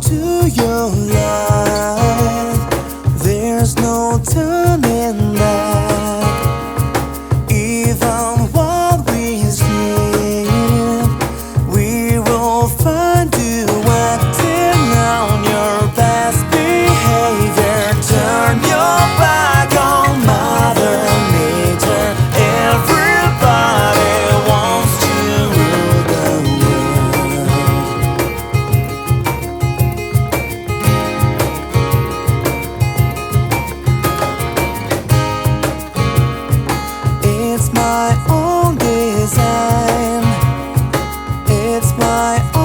to your love. it's my